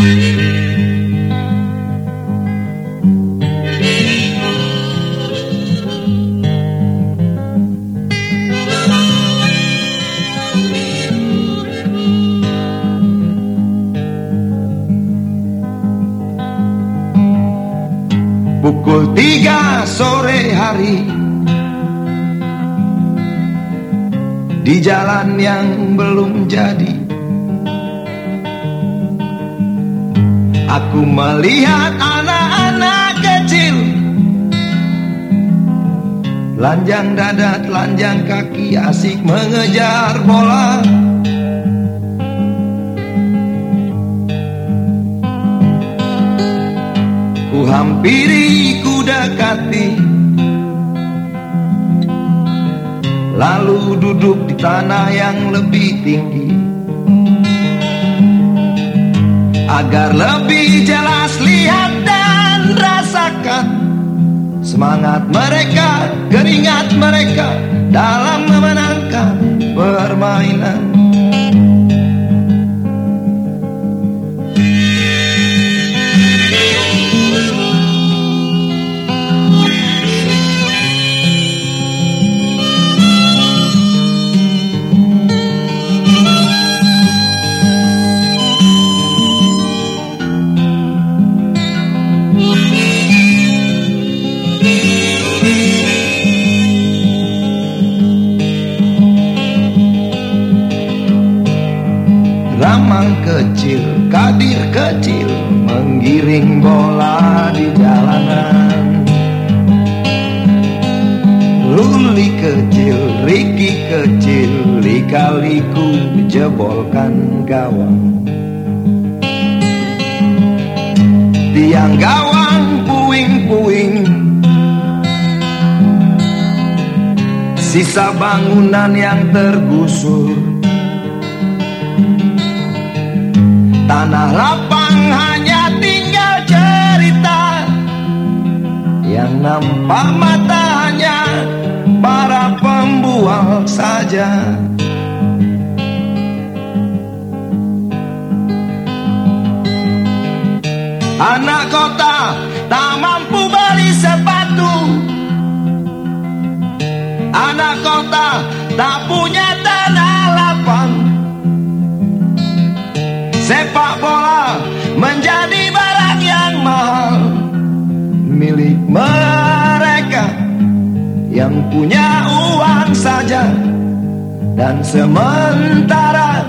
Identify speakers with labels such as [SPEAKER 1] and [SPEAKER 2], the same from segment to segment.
[SPEAKER 1] Pukul tiga sore hari Di jalan yang belum jadi Aku melihat anak-anak kecil. Lanjang dada, telanjang kaki asik mengejar bola. Ku hampiri, ku dekati. Lalu duduk di tanah yang lebih tinggi Agar lebih jelas lihat dan rasakan Semangat mereka, keringat kecil, kadir kecil Menggiring bola di jalanan. Luli kecil, Riki kecil Lika-liku jebolkan gawang. Tiang gawang puing-puing. Sisa bangunan yang tergusur nampak mata hanya para pembual saja. Anak kota tak mampu beli sepatu. Anak kota tak punya yang punya uang saja. Dan sementara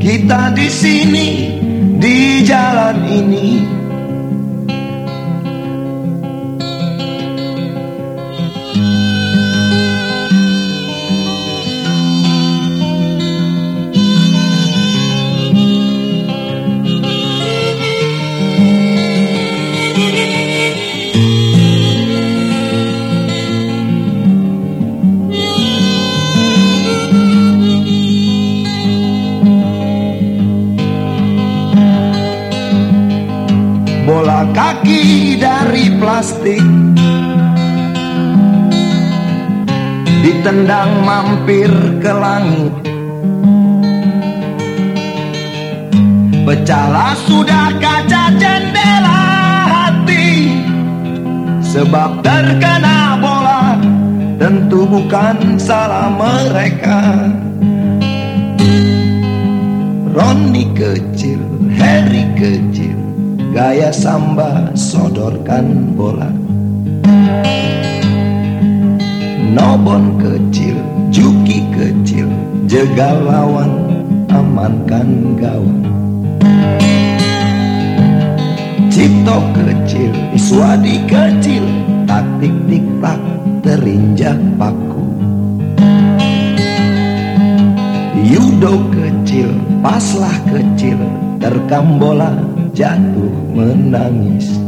[SPEAKER 1] kita di sini di jalan ini kaki dari plastik. Ditendang mampir ke langit. Pecahlah sudah kaca jendela hati. Sebab terkena bola tentu bukan salah mereka. Roni kecil, Harry kecil Gaya samba sodorkan bola. Nobon kecil, Juki kecil Jegal lawan, amankan gawang. Cipto kecil, Iswadi kecil Taktik tik tak terinjak paku. Yudo kecil, paslah kecil Terkam bola jatuh menangis